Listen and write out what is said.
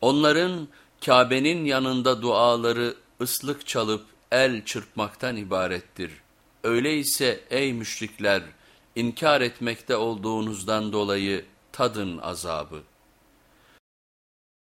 Onların Kabe'nin yanında duaları ıslık çalıp el çırpmaktan ibarettir. Öyleyse ey müşrikler inkar etmekte olduğunuzdan dolayı tadın azabı.